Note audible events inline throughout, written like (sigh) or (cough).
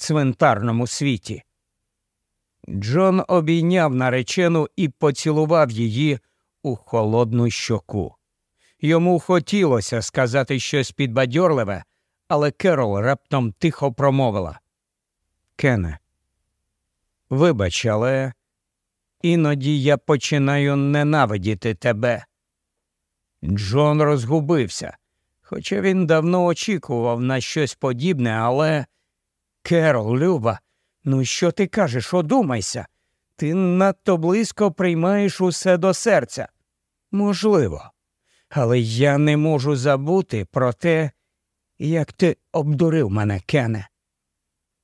цвинтарному світі. Джон обійняв наречену і поцілував її у холодну щоку. Йому хотілося сказати щось підбадьорливе, але Керол раптом тихо промовила. Кене, вибач, але іноді я починаю ненавидіти тебе. Джон розгубився, хоча він давно очікував на щось подібне, але. Керол, Люба, ну що ти кажеш, одумайся. Ти надто близько приймаєш усе до серця. Можливо, але я не можу забути про те, як ти обдурив мене, Кене.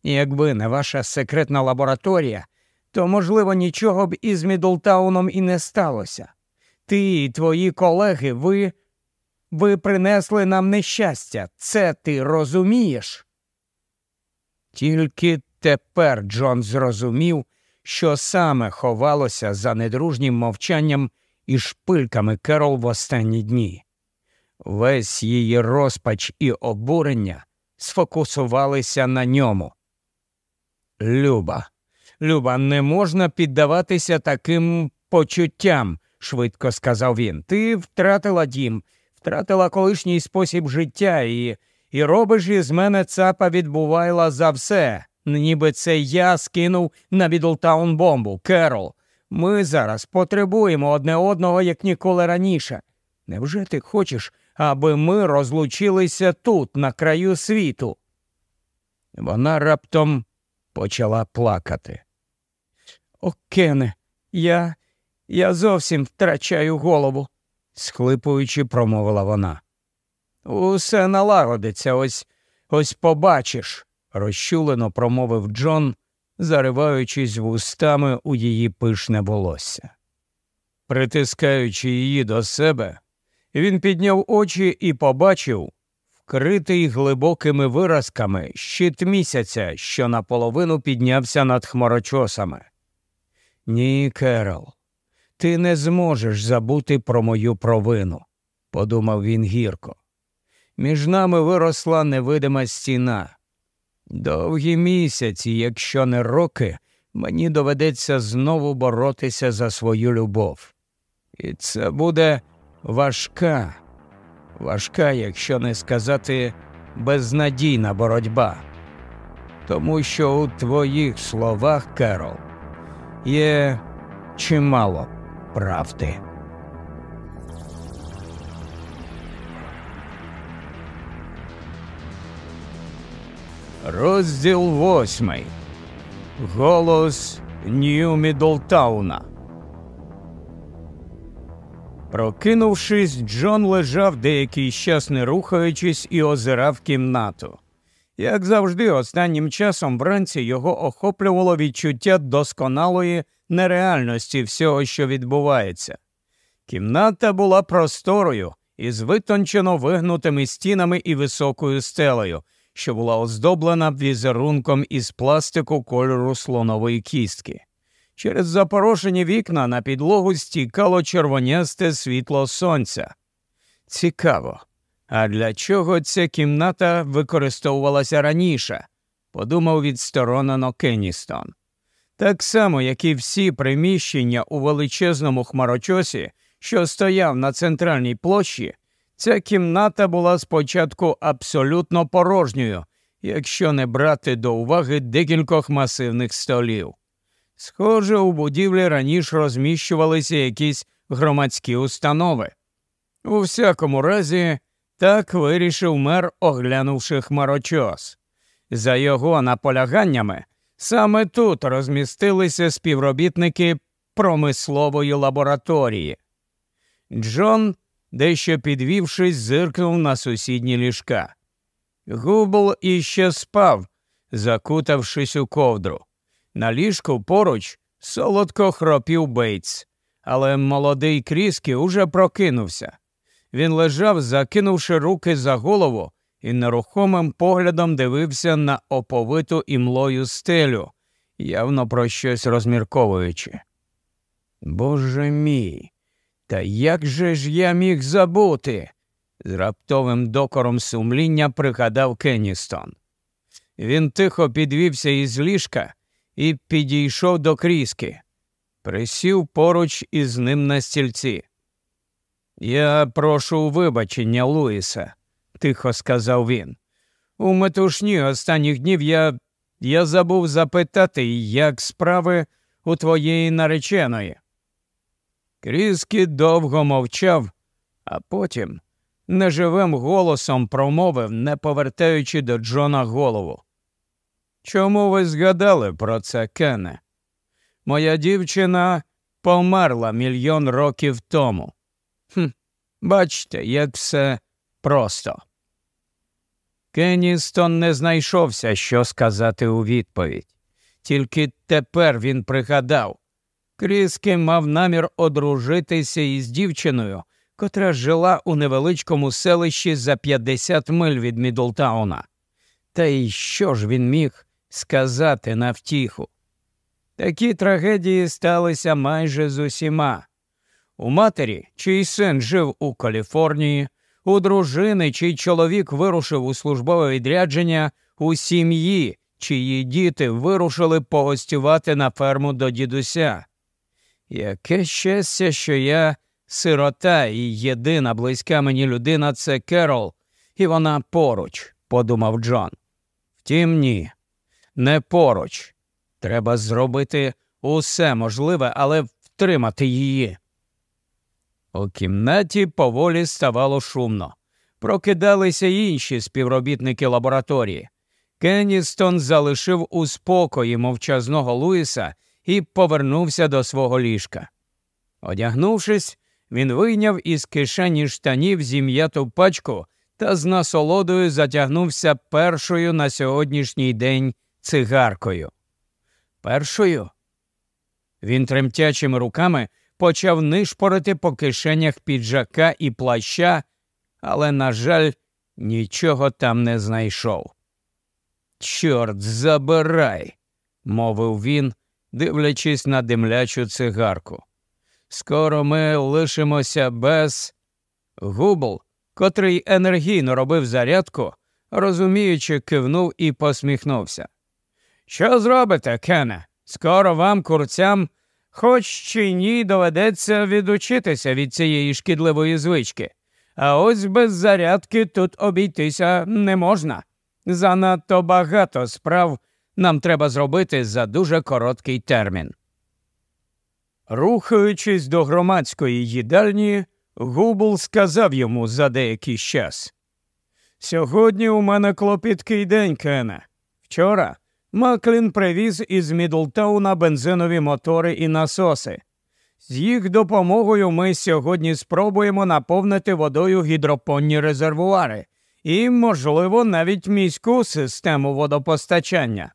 Якби не ваша секретна лабораторія, то, можливо, нічого б із Мідлтауном і не сталося. Ти і твої колеги, ви ви принесли нам нещастя. Це ти розумієш? Тільки тепер Джон зрозумів, що саме ховалося за недружнім мовчанням і шпильками Керол в останні дні. Весь її розпач і обурення сфокусувалися на ньому. Люба, Люба, не можна піддаватися таким почуттям, швидко сказав він. Ти втратила дім, втратила колишній спосіб життя і і робиш із мене цапа відбувайла за все, ніби це я скинув на Мідлтаун бомбу, Керол. Ми зараз потребуємо одне одного, як ніколи раніше. Невже ти хочеш, аби ми розлучилися тут, на краю світу? Вона раптом почала плакати. О, Кене, я я зовсім втрачаю голову, схлипуючи, промовила вона. Усе налагодиться, ось ось побачиш, розчулено промовив Джон, зариваючись вустами у її пишне волосся. Притискаючи її до себе, він підняв очі і побачив вкритий глибокими виразками щит місяця, що наполовину піднявся над хмарочосами. Ні, Керол, ти не зможеш забути про мою провину, подумав він гірко. Між нами виросла невидима стіна. Довгі місяці, якщо не роки, мені доведеться знову боротися за свою любов. І це буде важка, важка, якщо не сказати безнадійна боротьба. Тому що у твоїх словах, Керол, є чимало правди. Розділ восьмий. Голос Нью Мідлтауна. Прокинувшись, Джон лежав деякий час не рухаючись і озирав кімнату. Як завжди, останнім часом вранці його охоплювало відчуття досконалої нереальності всього, що відбувається. Кімната була просторою із витончено вигнутими стінами і високою стелею, що була оздоблена візерунком із пластику кольору слонової кістки. Через запорошені вікна на підлогу стікало червонясте світло сонця. Цікаво. А для чого ця кімната використовувалася раніше? подумав відсторонено Кенністон. Так само, як і всі приміщення у величезному хмарочосі, що стояв на центральній площі, ця кімната була спочатку абсолютно порожньою, якщо не брати до уваги декількох масивних столів. Схоже, у будівлі раніше розміщувалися якісь громадські установи. У всякому разі, так вирішив мер, оглянувши хмарочос. За його наполяганнями, саме тут розмістилися співробітники промислової лабораторії. Джон, дещо підвівшись, зиркнув на сусідні ліжка. Губл іще спав, закутавшись у ковдру. На ліжку поруч солодко хропів Бейтс, але молодий Кріскі уже прокинувся. Він лежав, закинувши руки за голову, і нерухомим поглядом дивився на оповиту імлою стелю, явно про щось розмірковуючи. Боже мій, та як же ж я міг забути? з раптовим докором сумління пригадав Кенністон. Він тихо підвівся із ліжка і підійшов до кріски, присів поруч із ним на стільці. Я прошу вибачення, Луїса, тихо сказав він. У метушні останніх днів я я забув запитати, як справи у твоєї нареченої. Кріскі довго мовчав, а потім неживим голосом промовив, не повертаючи до Джона голову. Чому ви згадали про це, Кене? Моя дівчина померла мільйон років тому. Хм, Бачите, як все просто. Кенністон не знайшовся, що сказати у відповідь. Тільки тепер він пригадав Кріскі мав намір одружитися із дівчиною, котра жила у невеличкому селищі за 50 миль від Мідлтауна. Та й що ж він міг сказати на втіху? Такі трагедії сталися майже з усіма. У матері, чий син жив у Каліфорнії, у дружини, чий чоловік вирушив у службове відрядження, у сім'ї, чиї діти вирушили погостювати на ферму до дідуся. Яке щастя, що я сирота і єдина близька мені людина це Керол, і вона поруч, подумав Джон. Втім, ні, не поруч. Треба зробити усе можливе, але втримати її. У кімнаті поволі ставало шумно. Прокидалися інші співробітники лабораторії. Кенністон залишив у спокої мовчазного Луїса і повернувся до свого ліжка. Одягнувшись, він вийняв із кишені штанів зім'яту пачку та з насолодою затягнувся першою на сьогоднішній день цигаркою. Першою він тремтячими руками почав нишпорити по кишенях піджака і плаща, але, на жаль, нічого там не знайшов. Чорт забирай, мовив він, дивлячись на димлячу цигарку. Скоро ми лишимося без губл, котрий енергійно робив зарядку, розуміючи, кивнув і посміхнувся. Що зробите, Кене? Скоро вам, курцям, хоч чи ні, доведеться відучитися від цієї шкідливої звички. А ось без зарядки тут обійтися не можна. Занадто багато справ нам треба зробити за дуже короткий термін. Рухаючись до громадської їдальні, Губл сказав йому за деякий час. Сьогодні у мене клопіткий день, Кене. Вчора Маклін привіз із Мідлтауна бензинові мотори і насоси. З їх допомогою ми сьогодні спробуємо наповнити водою гідропонні резервуари і, можливо, навіть міську систему водопостачання.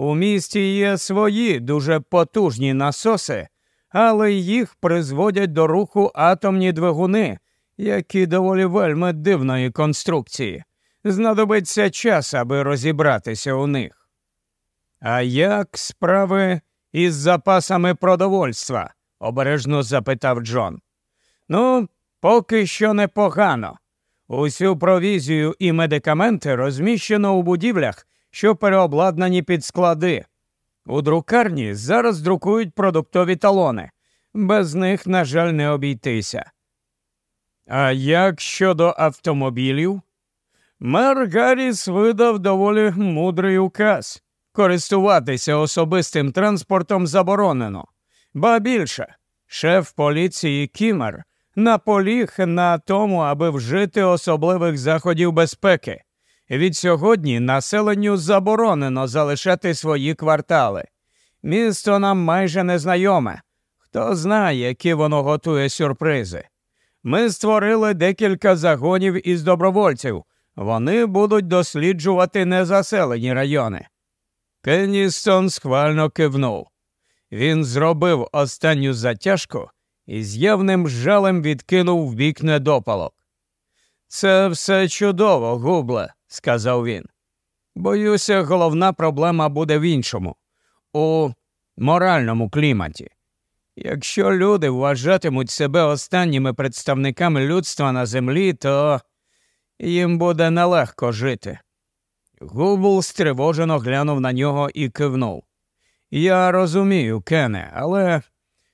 У місті є свої дуже потужні насоси, але їх призводять до руху атомні двигуни, які доволі вельми дивної конструкції. Знадобиться час, аби розібратися у них. А як справи із запасами продовольства? обережно запитав Джон. Ну, поки що непогано. Усю провізію і медикаменти розміщено у будівлях, що переобладнані під склади. У друкарні зараз друкують продуктові талони. Без них, на жаль, не обійтися. А як щодо автомобілів? Мер Гарріс видав доволі мудрий указ. Користуватися особистим транспортом заборонено, ба більше, шеф поліції Кімер наполіг на тому, аби вжити особливих заходів безпеки. Від сьогодні населенню заборонено залишати свої квартали. Місто нам майже незнайоме. Хто знає, які воно готує сюрпризи. Ми створили декілька загонів із добровольців. Вони будуть досліджувати незаселені райони. Кенністон схвально кивнув. Він зробив останню затяжку і з явним жалем відкинув в бік недопалок. Це все чудово, губле, сказав він. Боюся, головна проблема буде в іншому, у моральному кліматі. Якщо люди вважатимуть себе останніми представниками людства на землі, то їм буде нелегко жити. Губл стривожено глянув на нього і кивнув. Я розумію, Кене, але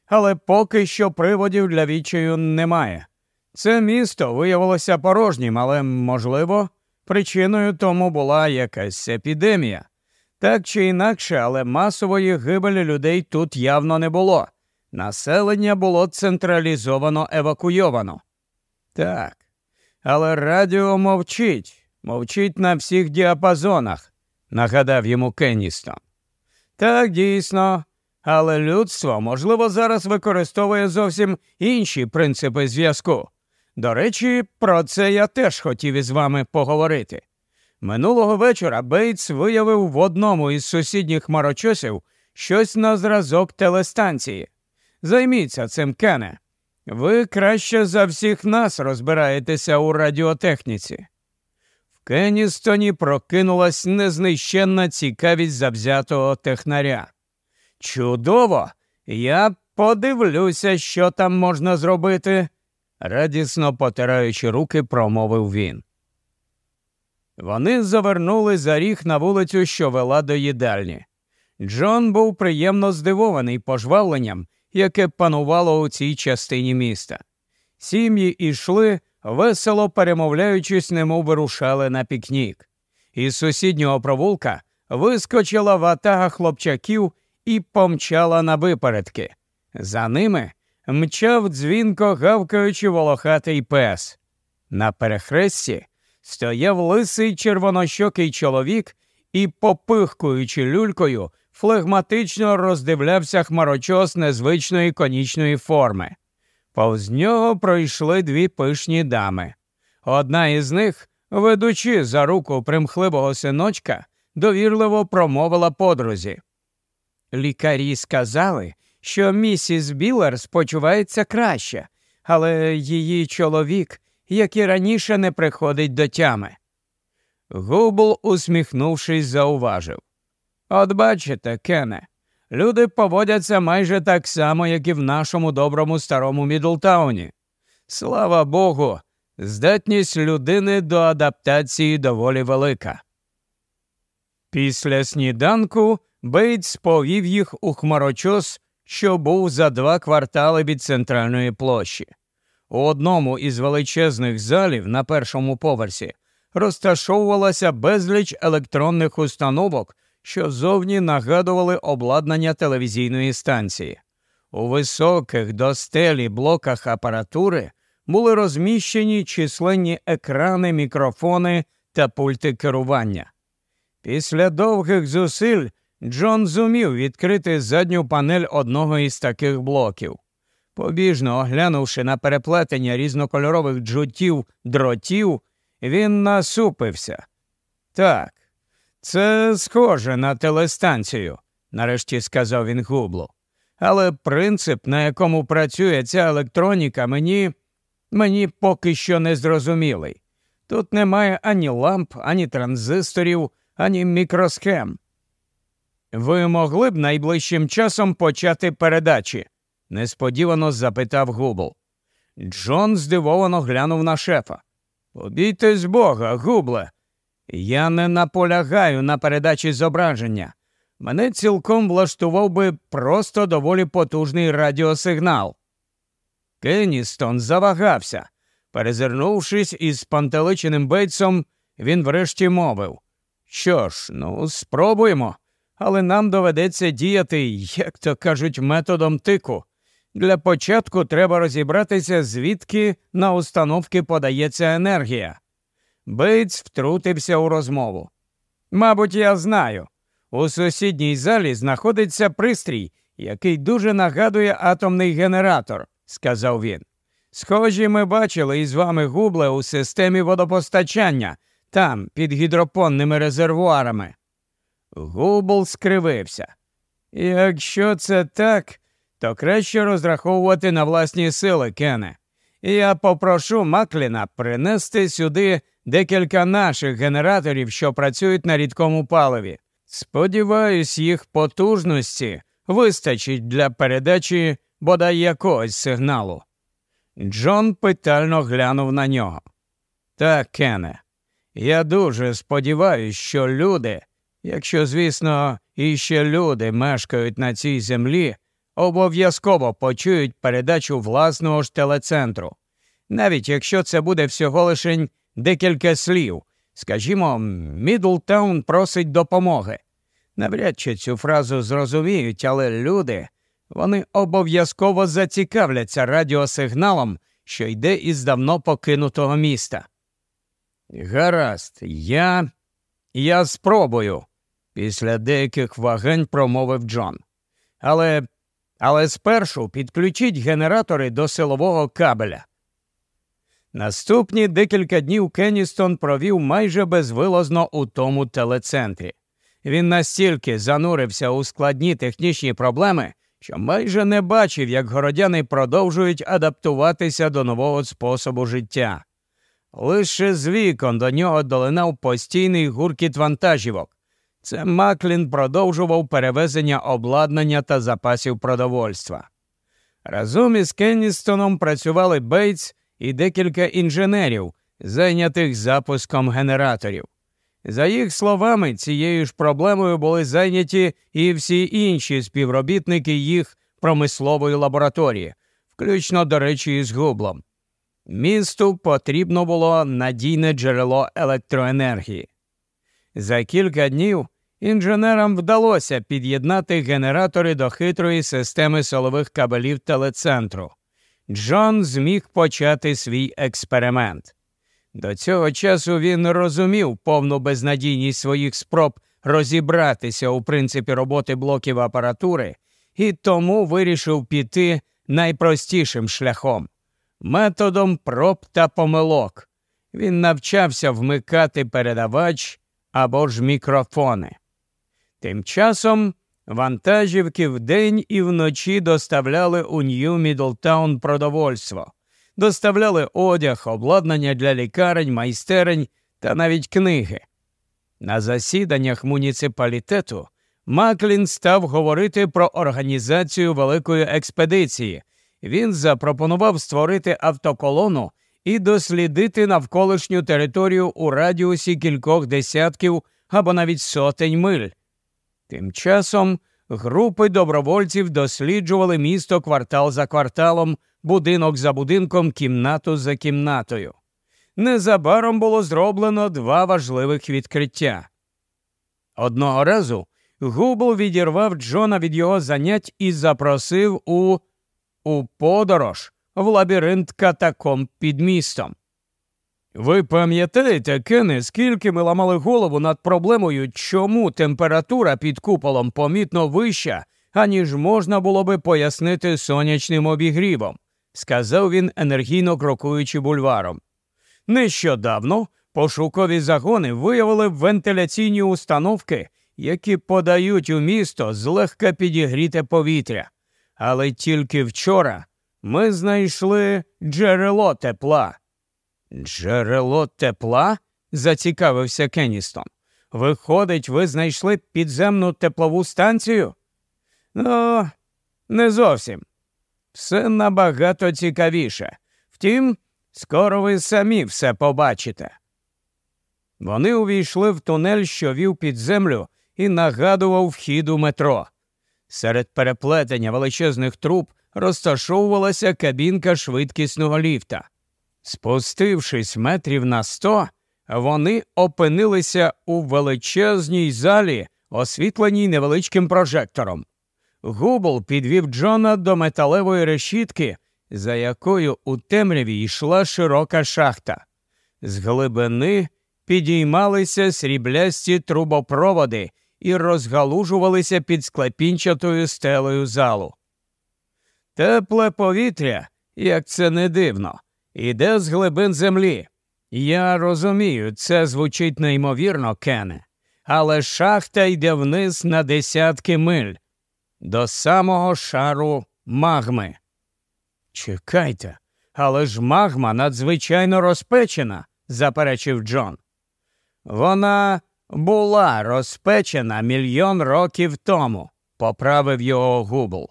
але поки що приводів для відчаю немає. Це місто виявилося порожнім, але, можливо, причиною тому була якась епідемія. Так чи інакше, але масової гибелі людей тут явно не було. Населення було централізовано евакуйовано. Так, але радіо мовчить, мовчить на всіх діапазонах, нагадав йому Кенністон. Так, дійсно, але людство, можливо, зараз використовує зовсім інші принципи зв'язку. До речі, про це я теж хотів із вами поговорити. Минулого вечора Бейтс виявив в одному із сусідніх хмарочосів щось на зразок телестанції. Займіться цим, Кене. Ви краще за всіх нас розбираєтеся у радіотехніці. В Кеністоні прокинулась незнищенна цікавість завзятого технаря. Чудово! Я подивлюся, що там можна зробити, радісно потираючи руки, промовив він. Вони завернули за ріг на вулицю, що вела до їдальні. Джон був приємно здивований пожвавленням, яке панувало у цій частині міста. Сім'ї ішли, весело перемовляючись, немов вирушали на пікнік. Із сусіднього провулка вискочила ватага хлопчаків і помчала на випередки. За ними мчав дзвінко гавкаючи волохатий пес. На перехресті стояв лисий червонощокий чоловік і, попихкуючи люлькою, флегматично роздивлявся хмарочос незвичної конічної форми. Повз нього пройшли дві пишні дами. Одна із них, ведучи за руку примхливого синочка, довірливо промовила подрузі. Лікарі сказали, що місіс Білер спочувається краще, але її чоловік, як і раніше, не приходить до тями. Губл, усміхнувшись, зауважив. От бачите, Кене, люди поводяться майже так само, як і в нашому доброму старому Мідлтауні. Слава Богу, здатність людини до адаптації доволі велика. Після сніданку Бейтс повів їх у хмарочос, що був за два квартали від центральної площі. У одному із величезних залів на першому поверсі розташовувалася безліч електронних установок, що зовні нагадували обладнання телевізійної станції. У високих до стелі блоках апаратури були розміщені численні екрани, мікрофони та пульти керування. Після довгих зусиль Джон зумів відкрити задню панель одного із таких блоків. Побіжно оглянувши на переплетення різнокольорових джутів дротів, він насупився. Так, це схоже на телестанцію, нарешті сказав він губло. Але принцип, на якому працює ця електроніка, мені мені поки що не зрозумілий. Тут немає ані ламп, ані транзисторів, ані мікросхем. Ви могли б найближчим часом почати передачі? несподівано запитав Губл. Джон здивовано глянув на шефа. Обійтесь Бога, губле. Я не наполягаю на передачі зображення. Мене цілком влаштував би просто доволі потужний радіосигнал. Кенністон завагався. Перезирнувшись із пантеличеним бейтсом, він врешті мовив Що ж, ну, спробуємо, але нам доведеться діяти, як то кажуть, методом тику. Для початку треба розібратися, звідки на установки подається енергія. Бейтс втрутився у розмову. Мабуть, я знаю. У сусідній залі знаходиться пристрій, який дуже нагадує атомний генератор, сказав він. Схожі, ми бачили із вами губле у системі водопостачання, там, під гідропонними резервуарами. Губл скривився. Якщо це так, то краще розраховувати на власні сили, Кене. Я попрошу Макліна принести сюди декілька наших генераторів, що працюють на рідкому паливі. Сподіваюсь, їх потужності вистачить для передачі бодай якогось сигналу. Джон питально глянув на нього. Так, Кене, Я дуже сподіваюся, що люди, якщо, звісно, іще люди мешкають на цій землі, обов'язково почують передачу власного ж телецентру, навіть якщо це буде всього лише декілька слів. Скажімо, Мідлтаун просить допомоги. Навряд чи цю фразу зрозуміють, але люди вони обов'язково зацікавляться радіосигналом, що йде із давно покинутого міста. Гаразд, я я спробую, після деяких вагань промовив Джон. Але але спершу підключіть генератори до силового кабеля. Наступні декілька днів Кенністон провів майже безвилазно у тому телецентрі. Він настільки занурився у складні технічні проблеми, що майже не бачив, як городяни продовжують адаптуватися до нового способу життя. Лише з вікон до нього долинав постійний гуркіт вантажівок. Це Маклін продовжував перевезення обладнання та запасів продовольства. Разом із Кенністоном працювали Бейтс і декілька інженерів, зайнятих запуском генераторів. За їх словами, цією ж проблемою були зайняті і всі інші співробітники їх промислової лабораторії, включно, до речі, із гублом. Місту потрібно було надійне джерело електроенергії. За кілька днів інженерам вдалося під'єднати генератори до хитрої системи силових кабелів телецентру. Джон зміг почати свій експеримент. До цього часу він розумів повну безнадійність своїх спроб розібратися у принципі роботи блоків апаратури і тому вирішив піти найпростішим шляхом методом проб та помилок. Він навчався вмикати передавач або ж мікрофони. Тим часом вантажівки вдень і вночі доставляли у Нью Мідлтаун продовольство доставляли одяг, обладнання для лікарень, майстерень та навіть книги. На засіданнях муніципалітету Маклін став говорити про організацію великої експедиції. Він запропонував створити автоколону і дослідити навколишню територію у радіусі кількох десятків або навіть сотень миль. Тим часом групи добровольців досліджували місто квартал за кварталом, будинок за будинком, кімнату за кімнатою. Незабаром було зроблено два важливих відкриття. Одного разу Губл відірвав Джона від його занять і запросив у у подорож в лабіринт катакомб під містом. Ви пам'ятаєте, Кене, скільки ми ламали голову над проблемою, чому температура під куполом помітно вища, аніж можна було би пояснити сонячним обігрівом? сказав він, енергійно крокуючи бульваром. Нещодавно пошукові загони виявили вентиляційні установки, які подають у місто злегка підігріте повітря. Але тільки вчора ми знайшли джерело тепла. Джерело тепла? зацікавився Кенністон. Виходить, ви знайшли підземну теплову станцію? Ну, не зовсім все набагато цікавіше. Втім, скоро ви самі все побачите. Вони увійшли в тунель, що вів під землю, і нагадував вхід у метро. Серед переплетення величезних труб розташовувалася кабінка швидкісного ліфта. Спустившись метрів на сто, вони опинилися у величезній залі, освітленій невеличким прожектором. Губл підвів Джона до металевої решітки, за якою у темряві йшла широка шахта. З глибини підіймалися сріблясті трубопроводи і розгалужувалися під склепінчатою стелею залу. Тепле повітря, як це не дивно, іде з глибин землі. Я розумію, це звучить неймовірно, Кене, але шахта йде вниз на десятки миль до самого шару магми. Чекайте, але ж магма надзвичайно розпечена, заперечив Джон. Вона була розпечена мільйон років тому, поправив його Губл.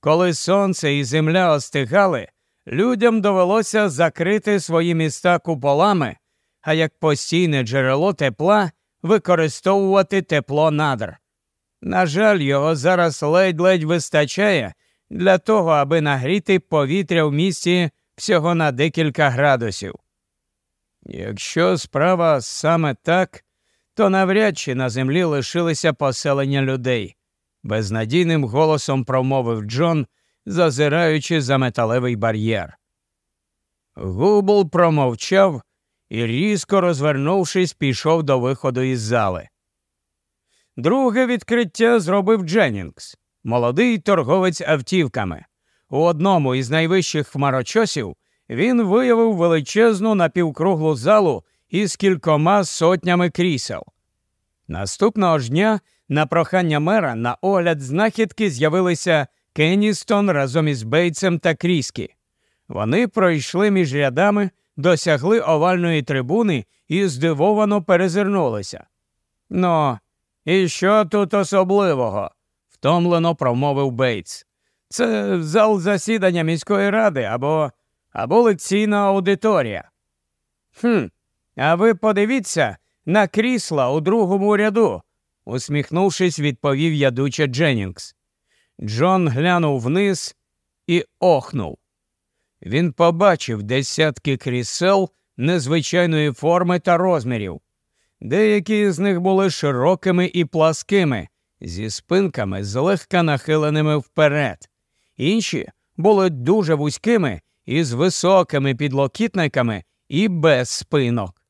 Коли сонце і земля остигали, людям довелося закрити свої міста куполами, а як постійне джерело тепла використовувати тепло надр. На жаль, його зараз ледь-ледь вистачає для того, аби нагріти повітря в місті всього на декілька градусів. Якщо справа саме так, то навряд чи на землі лишилися поселення людей, безнадійним голосом промовив Джон, зазираючи за металевий бар'єр. Губл промовчав і, різко розвернувшись, пішов до виходу із зали. Друге відкриття зробив Дженнінгс, молодий торговець автівками. У одному із найвищих хмарочосів він виявив величезну напівкруглу залу із кількома сотнями крісел. Наступного ж дня на прохання мера на огляд знахідки з'явилися Кенністон разом із Бейтсом та Кріскі. Вони пройшли між рядами, досягли овальної трибуни і здивовано перезирнулися. Ну, і що тут особливого? втомлено промовив Бейтс. Це зал засідання міської ради або або лекційна аудиторія. «Хм, А ви подивіться на крісла у другому ряду, усміхнувшись, відповів ядуча Дженнінгс. Джон глянув вниз і охнув. Він побачив десятки крісел незвичайної форми та розмірів. Деякі з них були широкими і пласкими, зі спинками злегка нахиленими вперед. Інші були дуже вузькими із високими підлокітниками і без спинок.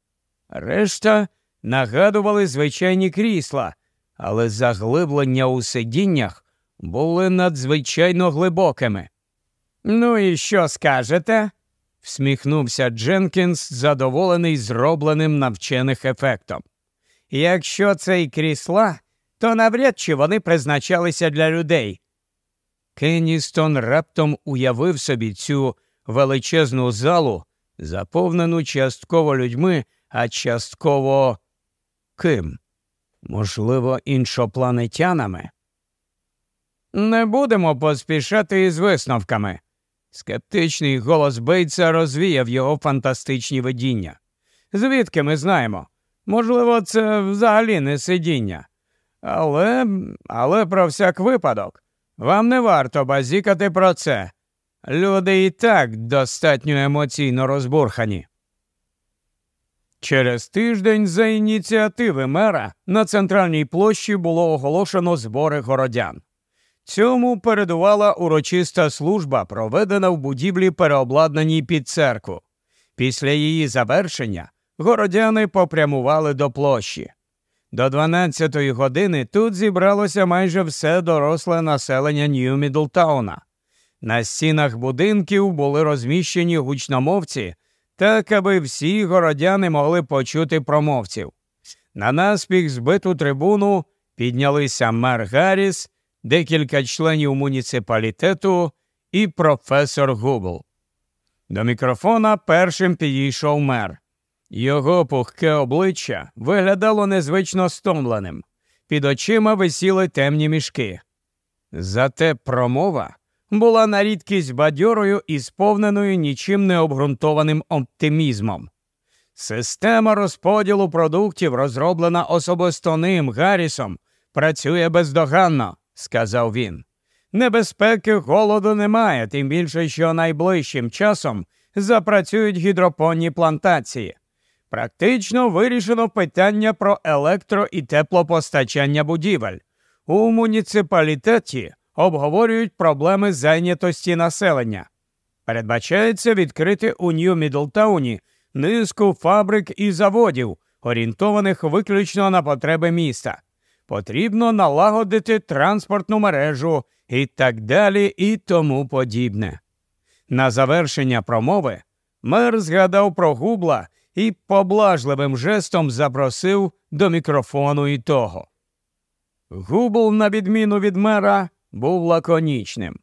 Решта нагадували звичайні крісла, але заглиблення у сидіннях були надзвичайно глибокими. Ну і що скажете? всміхнувся Дженкінс, задоволений зробленим навчених ефектом. Якщо це й крісла, то навряд чи вони призначалися для людей. Кенністон раптом уявив собі цю величезну залу, заповнену частково людьми, а частково ким? Можливо, іншопланетянами? Не будемо поспішати із висновками. Скептичний голос Бейтса розвіяв його фантастичні видіння. Звідки ми знаємо? Можливо, це взагалі не сидіння. Але, але про всяк випадок, вам не варто базікати про це. Люди і так достатньо емоційно розбурхані. Через тиждень за ініціативи мера на центральній площі було оголошено збори городян. Цьому передувала урочиста служба, проведена в будівлі, переобладнаній під церкву. Після її завершення городяни попрямували до площі. До 12-ї години тут зібралося майже все доросле населення Нью Мідлтауна. На стінах будинків були розміщені гучномовці, так аби всі городяни могли почути промовців. На наспіх збиту трибуну піднялися мер Гарріс, декілька членів муніципалітету і професор Губл. До мікрофона першим підійшов мер. Його пухке обличчя виглядало незвично стомленим, під очима висіли темні мішки. Зате промова була на рідкість бадьорою і сповненою нічим не обґрунтованим оптимізмом. Система розподілу продуктів, розроблена особисто ним Гаррісом, працює бездоганно, сказав він. Небезпеки голоду немає, тим більше, що найближчим часом запрацюють гідропонні плантації. Практично вирішено питання про електро і теплопостачання будівель. У муніципалітеті обговорюють проблеми зайнятості населення. Передбачається відкрити у Нью Мідлтауні низку фабрик і заводів, орієнтованих виключно на потреби міста. Потрібно налагодити транспортну мережу і так далі, і тому подібне. На завершення промови мер згадав про губла і поблажливим жестом запросив до мікрофону і того. Губл, на відміну від мера, був лаконічним.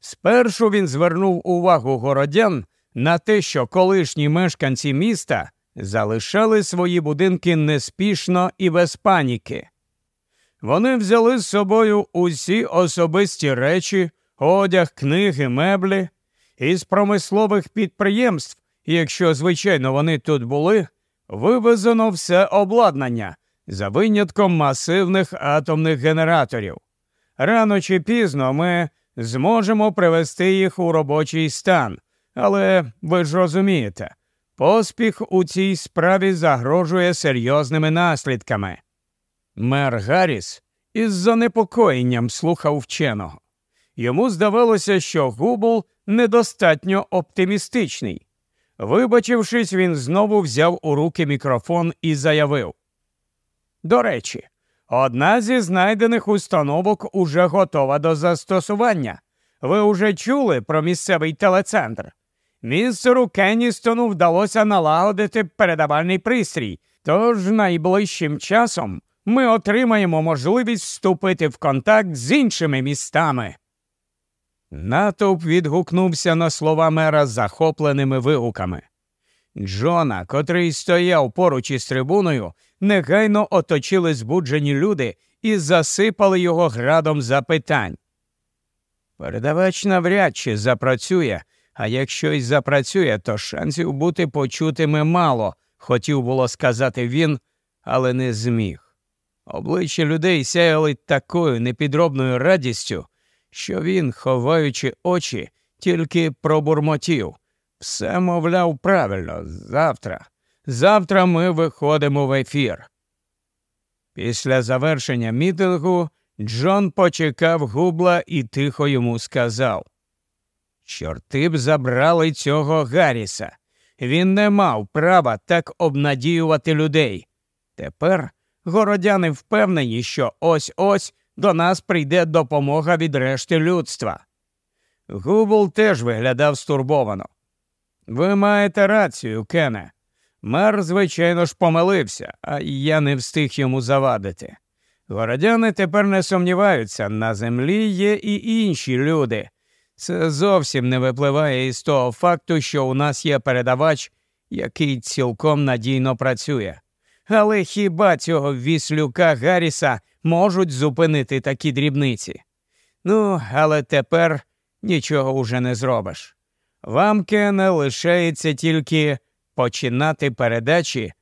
Спершу він звернув увагу городян на те, що колишні мешканці міста залишали свої будинки неспішно і без паніки. Вони взяли з собою усі особисті речі, одяг, книги, меблі, із промислових підприємств, якщо, звичайно, вони тут були, вивезено все обладнання за винятком масивних атомних генераторів. Рано чи пізно ми зможемо привести їх у робочий стан, але ви ж розумієте, поспіх у цій справі загрожує серйозними наслідками. Мер Гарріс із занепокоєнням слухав вченого. Йому здавалося, що Губл недостатньо оптимістичний. Вибачившись, він знову взяв у руки мікрофон і заявив: До речі, одна зі знайдених установок уже готова до застосування. Ви уже чули про місцевий телецентр. Містеру Кенністону вдалося налагодити передавальний пристрій, тож найближчим часом ми отримаємо можливість вступити в контакт з іншими містами. Натовп відгукнувся на слова мера захопленими вигуками. Джона, котрий стояв поруч із трибуною, негайно оточили збуджені люди і засипали його градом запитань. Передавач навряд чи запрацює, а якщо й запрацює, то шансів бути почутими мало, хотів було сказати він, але не зміг. Обличчя людей сяяли такою непідробною радістю, що він, ховаючи очі, тільки пробурмотів. Все, мовляв, правильно, завтра. Завтра ми виходимо в ефір. Після завершення мітингу Джон почекав губла і тихо йому сказав Чорти б забрали цього Гарріса. Він не мав права так обнадіювати людей. Тепер городяни впевнені, що ось ось до нас прийде допомога від решти людства. Губл теж виглядав стурбовано. Ви маєте рацію, Кене. Мер, звичайно ж, помилився, а я не встиг йому завадити. Городяни тепер не сумніваються, на землі є і інші люди. Це зовсім не випливає із того факту, що у нас є передавач, який цілком надійно працює. Але хіба цього віслюка Гарріса можуть зупинити такі дрібниці? Ну, але тепер нічого уже не зробиш. Вам, Кене, лишається тільки починати передачі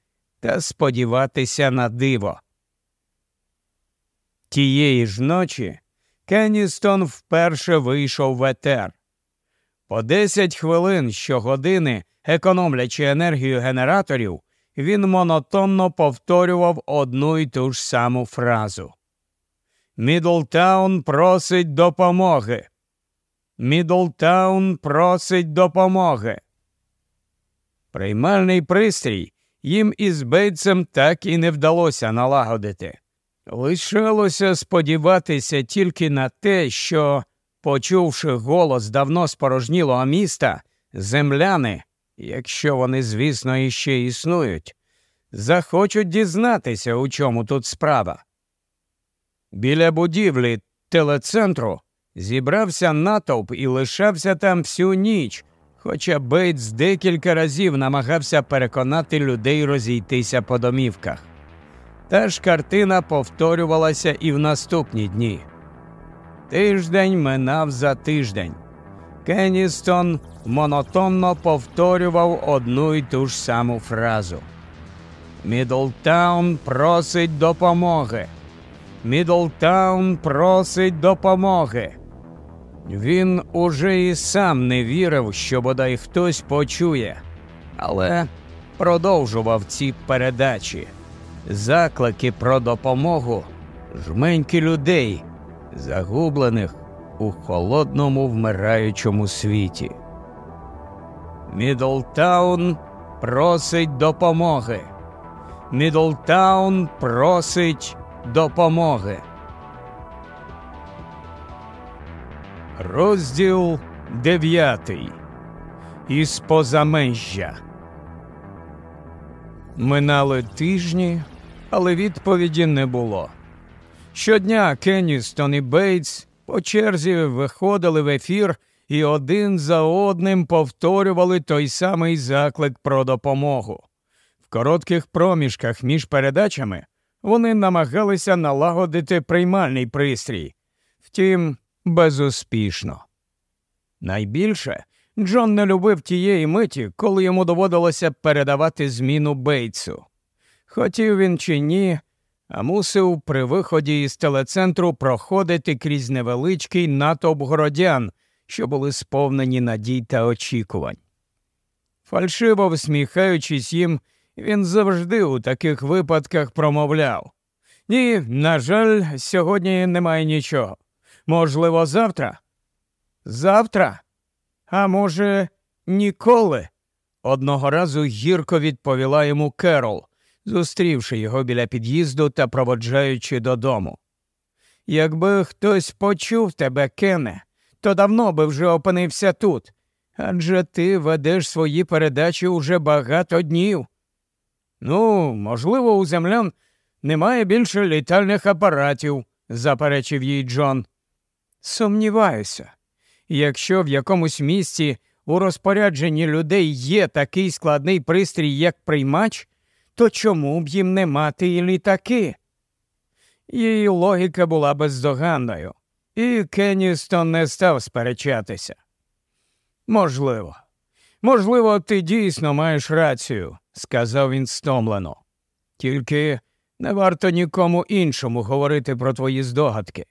та сподіватися на диво. Тієї ж ночі Кенністон вперше вийшов в етер. По 10 хвилин щогодини, економлячи енергію генераторів, він монотонно повторював одну й ту ж саму фразу. Мідлтаун просить допомоги. Мідлтаун просить допомоги. Приймальний пристрій їм із Бейтсом так і не вдалося налагодити. Лишалося сподіватися тільки на те, що, почувши голос давно спорожнілого міста, земляни, якщо вони, звісно, іще існують, захочуть дізнатися, у чому тут справа. Біля будівлі телецентру зібрався натовп і лишався там всю ніч, хоча Бейтс декілька разів намагався переконати людей розійтися по домівках. Та ж картина повторювалася і в наступні дні. Тиждень минав за тиждень. Кенністон монотонно повторював одну й ту ж саму фразу. Мідлтаун просить допомоги. Мідлтаун просить допомоги. Він уже і сам не вірив, що бодай хтось почує, але продовжував ці передачі заклики про допомогу жменьки людей, загублених у холодному вмираючому світі. Мідлтаун просить допомоги. Мідлтаун просить допомоги. Розділ дев'ятий. Із позамежжя. Минали тижні, але відповіді не було. Щодня Кенністон і Бейтс по черзі виходили в ефір і один за одним повторювали той самий заклик про допомогу. В коротких проміжках між передачами вони намагалися налагодити приймальний пристрій, втім, безуспішно. Найбільше Джон не любив тієї миті, коли йому доводилося передавати зміну Бейтсу. Хотів він чи ні, а мусив при виході із телецентру проходити крізь невеличкий натовп городян, що були сповнені надій та очікувань. Фальшиво всміхаючись їм, він завжди у таких випадках промовляв Ні, на жаль, сьогодні немає нічого. Можливо, завтра? Завтра? А може, ніколи? Одного разу гірко відповіла йому Керол, зустрівши його біля під'їзду та проводжаючи додому. Якби хтось почув тебе, Кене, то давно би вже опинився тут, адже ти ведеш свої передачі уже багато днів. Ну, можливо, у землян немає більше літальних апаратів, заперечив їй Джон. Сумніваюся, якщо в якомусь місці у розпорядженні людей є такий складний пристрій, як приймач, то чому б їм не мати і літаки? Її логіка була бездоганною, і Кенністон не став сперечатися. Можливо, можливо, ти дійсно маєш рацію, сказав він стомлено. Тільки не варто нікому іншому говорити про твої здогадки.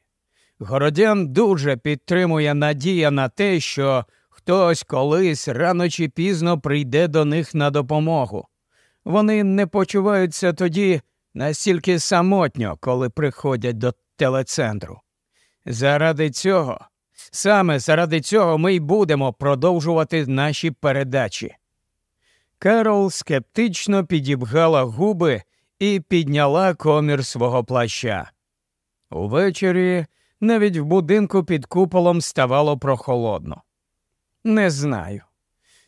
Городян дуже підтримує надія на те, що хтось колись рано чи пізно прийде до них на допомогу. Вони не почуваються тоді настільки самотньо, коли приходять до телецентру. Заради цього, саме заради цього ми й будемо продовжувати наші передачі. Керол скептично підібгала губи і підняла комір свого плаща. Увечері навіть в будинку під куполом ставало прохолодно. Не знаю,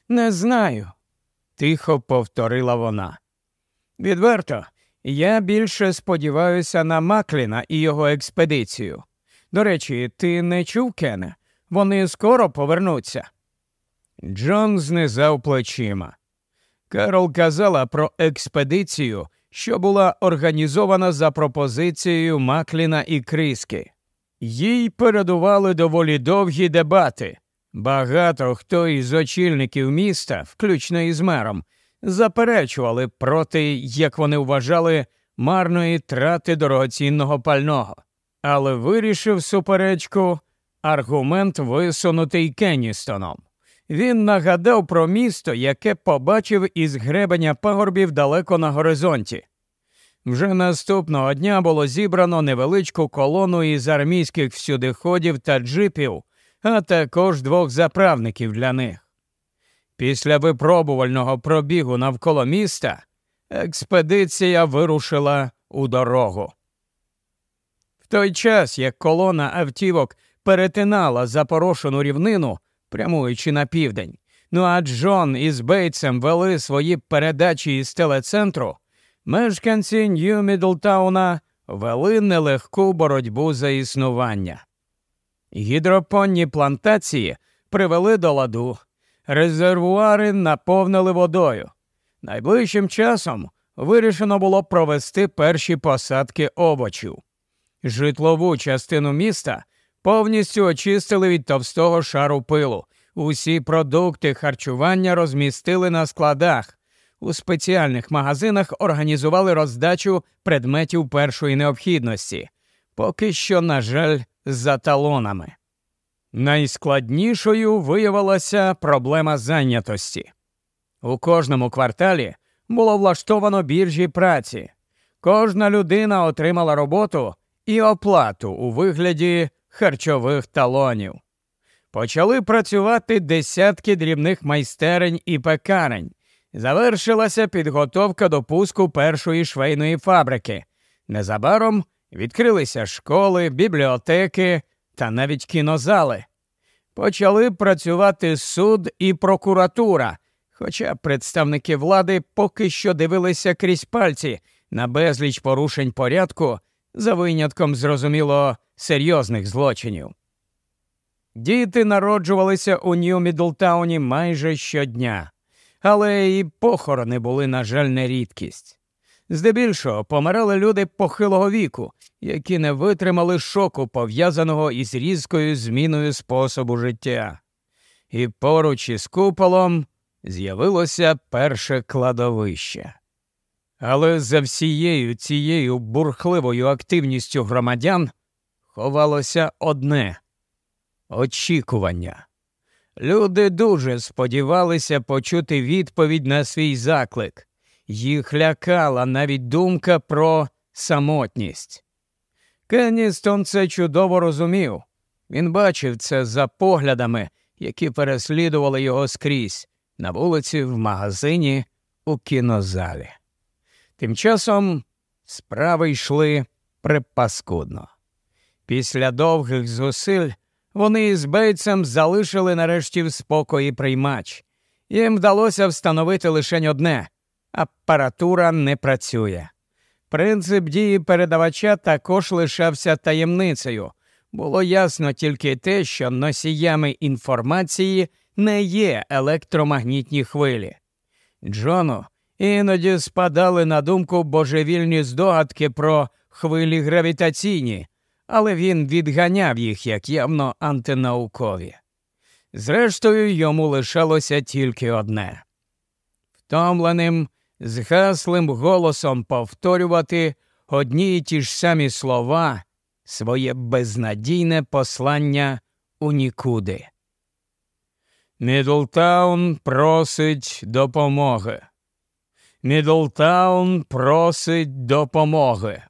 не знаю, тихо повторила вона. Відверто, я більше сподіваюся на Макліна і його експедицію. До речі, ти не чув, Кене? Вони скоро повернуться. Джон знизав плечима. Карол казала про експедицію, що була організована за пропозицією Макліна і Криски. Їй передували доволі довгі дебати. Багато хто із очільників міста, включно із мером, заперечували проти, як вони вважали, марної трати дорогоцінного пального. Але вирішив суперечку аргумент, висунутий Кенністоном. Він нагадав про місто, яке побачив із гребеня пагорбів далеко на горизонті. Вже наступного дня було зібрано невеличку колону із армійських всюдиходів та джипів, а також двох заправників для них. Після випробувального пробігу навколо міста експедиція вирушила у дорогу. В той час, як колона автівок перетинала запорошену рівнину, прямуючи на південь, ну а Джон із Бейтсом вели свої передачі із телецентру, мешканці Нью Мідлтауна вели нелегку боротьбу за існування. Гідропонні плантації привели до ладу, резервуари наповнили водою. Найближчим часом вирішено було провести перші посадки овочів. Житлову частину міста повністю очистили від товстого шару пилу. Усі продукти харчування розмістили на складах. У спеціальних магазинах організували роздачу предметів першої необхідності, поки що, на жаль, за талонами. Найскладнішою виявилася проблема зайнятості. У кожному кварталі було влаштовано біржі праці. Кожна людина отримала роботу і оплату у вигляді харчових талонів. Почали працювати десятки дрібних майстерень і пекарень. Завершилася підготовка до пуску першої швейної фабрики. Незабаром відкрилися школи, бібліотеки та навіть кінозали. Почали працювати суд і прокуратура, хоча представники влади поки що дивилися крізь пальці на безліч порушень порядку, за винятком, зрозуміло, серйозних злочинів. Діти народжувалися у Нью Мідлтауні майже щодня, але і похорони були, на жаль, не рідкість. Здебільшого помирали люди похилого віку, які не витримали шоку, пов'язаного із різкою зміною способу життя. і поруч із куполом з'явилося перше кладовище. Але за всією цією бурхливою активністю громадян ховалося одне очікування. Люди дуже сподівалися почути відповідь на свій заклик. Їх лякала навіть думка про самотність. Кенністон це чудово розумів. Він бачив це за поглядами, які переслідували його скрізь на вулиці, в магазині, у кінозалі. Тим часом справи йшли припаскудно. Після довгих зусиль вони із Бейтсом залишили нарешті в спокої приймач. Їм вдалося встановити лише одне апаратура не працює. Принцип дії передавача також лишався таємницею. Було ясно тільки те, що носіями інформації не є електромагнітні хвилі. Джону іноді спадали на думку божевільні здогадки про хвилі гравітаційні, але він відганяв їх як явно антинаукові. Зрештою, йому лишалося тільки одне втомленим, згаслим голосом повторювати одні й ті ж самі слова, своє безнадійне послання у нікуди. Мідлтаун просить допомоги. Мідлтаун просить допомоги.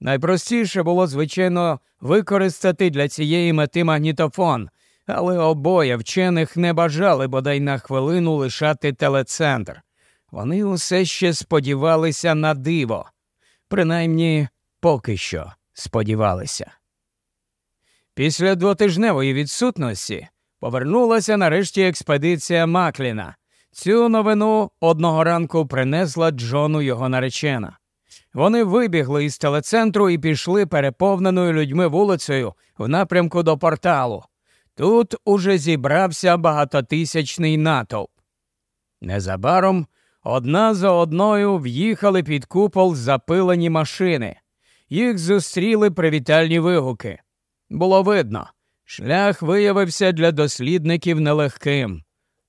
Найпростіше було, звичайно, використати для цієї мети магнітофон, але обоє вчених не бажали бодай на хвилину лишати телецентр. Вони усе ще сподівалися на диво, принаймні поки що сподівалися. Після двотижневої відсутності повернулася нарешті експедиція Макліна. Цю новину одного ранку принесла Джону його наречена. Вони вибігли із телецентру і пішли переповненою людьми вулицею в напрямку до порталу. Тут уже зібрався багатотисячний натовп. Незабаром одна за одною в'їхали під купол запилені машини. Їх зустріли привітальні вигуки. Було видно, шлях виявився для дослідників нелегким.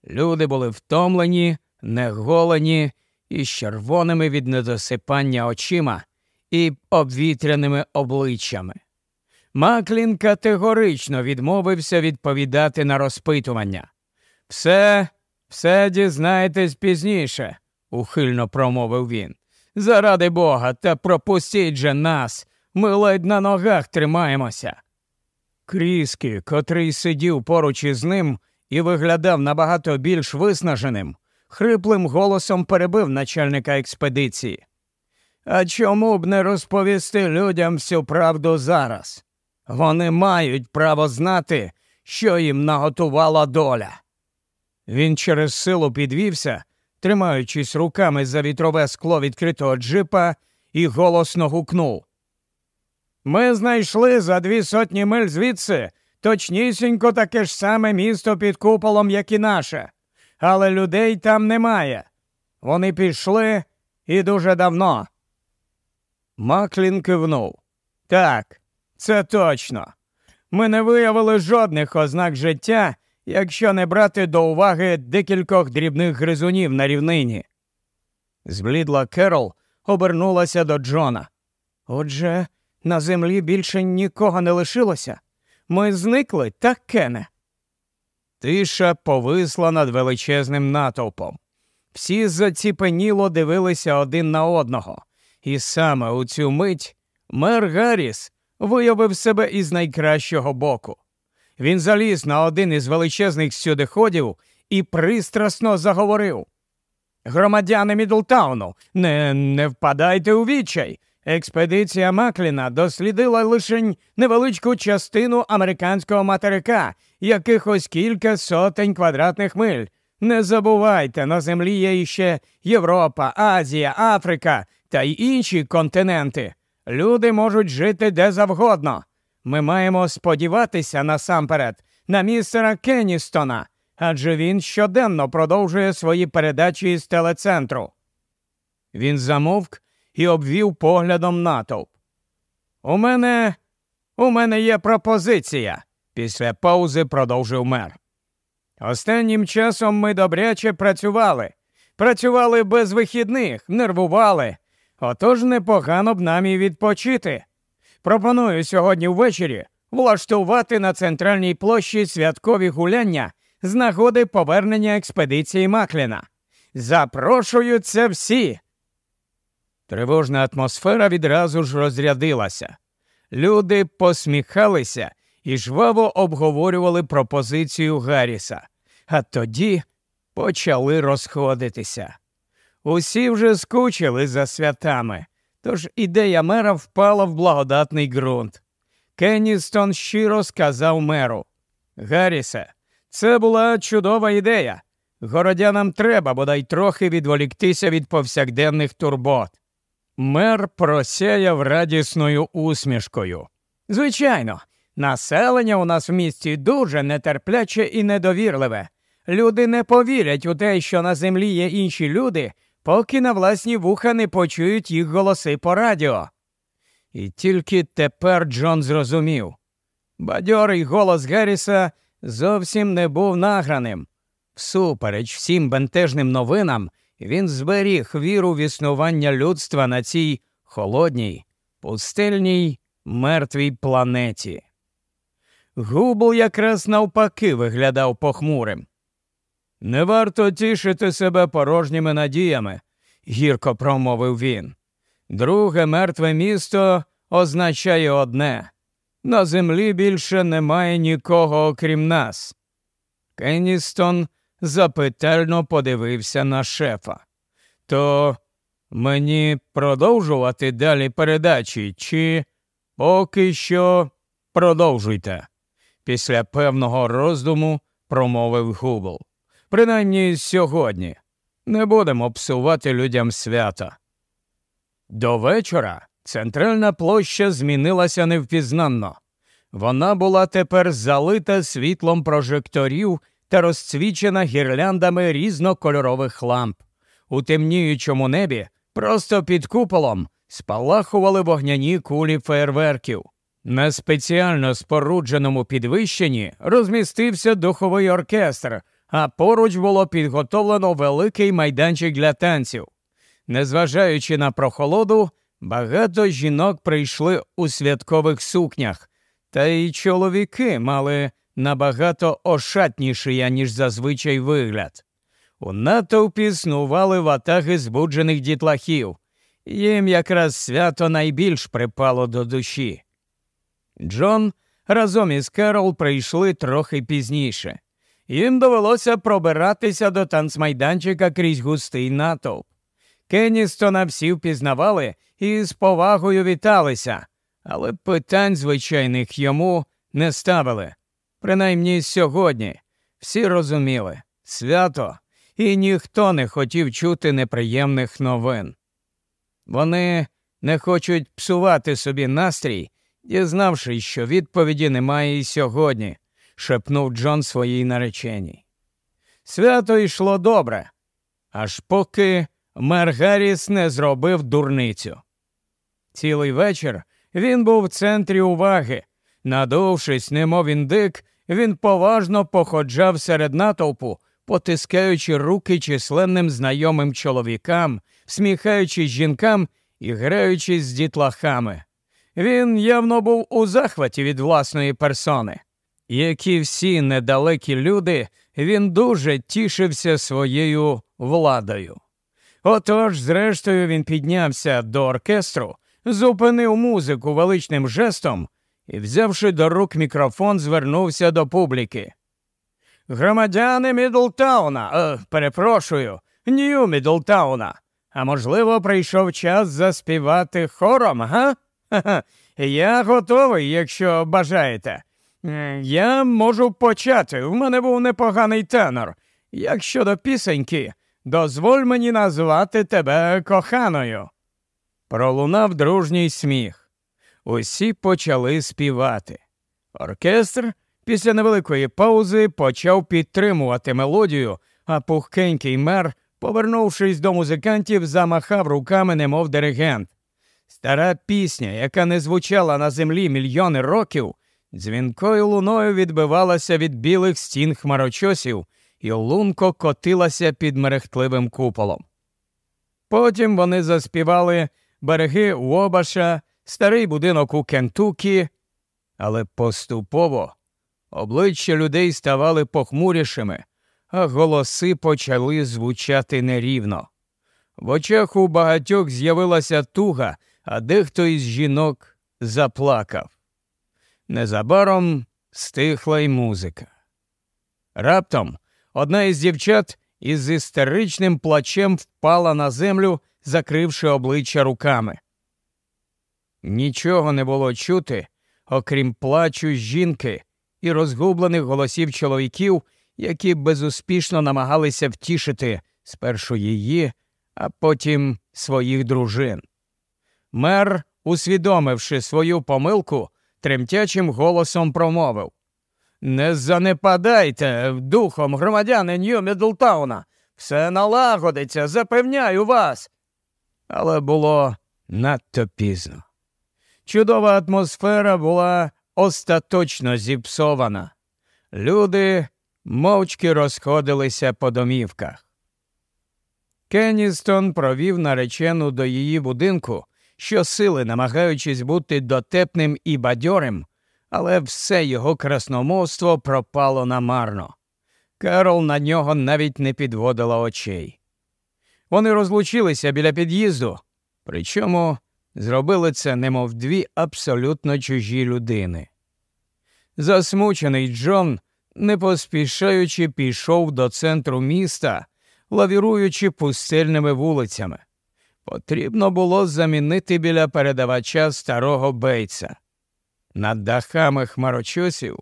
Люди були втомлені, неголені із червоними від недосипання очима і обвітряними обличчями. Маклін категорично відмовився відповідати на розпитування. Все, все дізнаєтесь пізніше, ухильно промовив він. Заради бога, та пропустіть же нас. Ми ледь на ногах тримаємося. Кріскі, котрий сидів поруч із ним і виглядав набагато більш виснаженим, хриплим голосом перебив начальника експедиції. А чому б не розповісти людям всю правду зараз? Вони мають право знати, що їм наготувала доля. Він через силу підвівся, тримаючись руками за вітрове скло відкритого джипа, і голосно гукнув. Ми знайшли за дві сотні миль звідси точнісінько таке ж саме місто під куполом, як і наше, але людей там немає. Вони пішли і дуже давно. Маклін кивнув. Так, це точно. Ми не виявили жодних ознак життя, якщо не брати до уваги декількох дрібних гризунів на рівнині. Зблідла Керол обернулася до Джона. Отже, на землі більше нікого не лишилося. Ми зникли, так Кене. Тиша повисла над величезним натовпом. Всі заціпеніло дивилися один на одного, і саме у цю мить мер Гарріс виявив себе із найкращого боку. Він заліз на один із величезних сюдиходів і пристрасно заговорив. Громадяни Мідлтауну, не, не впадайте у відчай. Експедиція Макліна дослідила лише невеличку частину американського материка, якихось кілька сотень квадратних миль. Не забувайте, на землі є іще Європа, Азія, Африка та й інші континенти. Люди можуть жити де завгодно. Ми маємо сподіватися насамперед на містера Кенністона, адже він щоденно продовжує свої передачі із телецентру. Він замовк і обвів поглядом натовп. У мене у мене є пропозиція, після паузи продовжив мер. Останнім часом ми добряче працювали, працювали без вихідних, нервували. Отож непогано б нам і відпочити. Пропоную сьогодні ввечері влаштувати на центральній площі святкові гуляння з нагоди повернення експедиції Макліна. Запрошуються всі. Тривожна атмосфера відразу ж розрядилася. Люди посміхалися і жваво обговорювали пропозицію Гарріса, а тоді почали розходитися. Усі вже скучили за святами, тож ідея мера впала в благодатний ґрунт. Кенністон щиро сказав меру Гаррісе, це була чудова ідея. Городянам треба бодай трохи відволіктися від повсякденних турбот. Мер просяяв радісною усмішкою. Звичайно, населення у нас в місті дуже нетерпляче і недовірливе. Люди не повірять у те, що на землі є інші люди, поки на власні вуха не почують їх голоси по радіо. І тільки тепер Джон зрозумів бадьорий голос Герріса зовсім не був награним. Всупереч всім бентежним новинам, він зберіг віру в існування людства на цій холодній, пустельній, мертвій планеті. Губл якраз навпаки виглядав похмурим. Не варто тішити себе порожніми надіями, гірко промовив він. Друге мертве місто означає одне на землі більше немає нікого окрім нас. Кенністон запитально подивився на шефа. То мені продовжувати далі передачі, чи поки що продовжуйте? Після певного роздуму промовив Губл. Принаймні сьогодні не будемо псувати людям свята. До вечора центральна площа змінилася невпізнанно. Вона була тепер залита світлом прожекторів та розцвічена гірляндами різнокольорових ламп. У темніючому небі, просто під куполом, спалахували вогняні кулі фейерверків. На спеціально спорудженому підвищенні розмістився духовий оркестр, а поруч було підготовлено великий майданчик для танців. Незважаючи на прохолоду, багато жінок прийшли у святкових сукнях, та й чоловіки мали набагато ошатніший, ніж зазвичай вигляд. У натовпі снували ватаги збуджених дітлахів. Їм якраз свято найбільш припало до душі. Джон разом із Керол прийшли трохи пізніше. Їм довелося пробиратися до танцмайданчика крізь густий натовп. Кенністона всі впізнавали і з повагою віталися, але питань звичайних йому не ставили. Принаймні сьогодні всі розуміли свято, і ніхто не хотів чути неприємних новин. Вони не хочуть псувати собі настрій, дізнавшись, що відповіді немає і сьогодні, шепнув Джон своїй нареченій. Свято йшло добре, аж поки мер Гарріс не зробив дурницю. Цілий вечір він був в центрі уваги. Надовшись, немов індик, він поважно походжав серед натовпу, потискаючи руки численним знайомим чоловікам, сміхаючись жінкам і граючись з дітлахами. Він явно був у захваті від власної персони. Як і всі недалекі люди, він дуже тішився своєю владою. Отож, зрештою, він піднявся до оркестру, зупинив музику величним жестом і, взявши до рук мікрофон, звернувся до публіки. Громадяни Мідлтауна, е, перепрошую, Нью Мідлтауна. А можливо, прийшов час заспівати хором, га? (laughs) Я готовий, якщо бажаєте. Я можу почати. В мене був непоганий тенор. Як щодо пісеньки, дозволь мені назвати тебе коханою. Пролунав дружній сміх. Усі почали співати. Оркестр після невеликої паузи почав підтримувати мелодію, а пухкенький мер, повернувшись до музикантів, замахав руками, немов диригент. Стара пісня, яка не звучала на землі мільйони років, дзвінкою луною відбивалася від білих стін хмарочосів, і лунко котилася під мерехтливим куполом. Потім вони заспівали береги Уобаша, старий будинок у Кентукі, але поступово обличчя людей ставали похмурішими, а голоси почали звучати нерівно. В очах у багатьох з'явилася туга, а дехто із жінок заплакав. Незабаром стихла й музика. Раптом одна із дівчат із істеричним плачем впала на землю, закривши обличчя руками. Нічого не було чути, окрім плачу жінки і розгублених голосів чоловіків, які безуспішно намагалися втішити спершу її, а потім своїх дружин. Мер, усвідомивши свою помилку, тремтячим голосом промовив Не занепадайте духом громадяни Нью Мідлтауна. Все налагодиться, запевняю вас. Але було надто пізно. Чудова атмосфера була остаточно зіпсована. Люди мовчки розходилися по домівках. Кенністон провів наречену до її будинку, щосили намагаючись бути дотепним і бадьорим, але все його красномовство пропало намарно. Керол на нього навіть не підводила очей. Вони розлучилися біля під'їзду, причому зробили це, немов дві абсолютно чужі людини. Засмучений Джон, не поспішаючи, пішов до центру міста, лавіруючи пустельними вулицями. Потрібно було замінити біля передавача старого бейца. Над дахами хмарочосів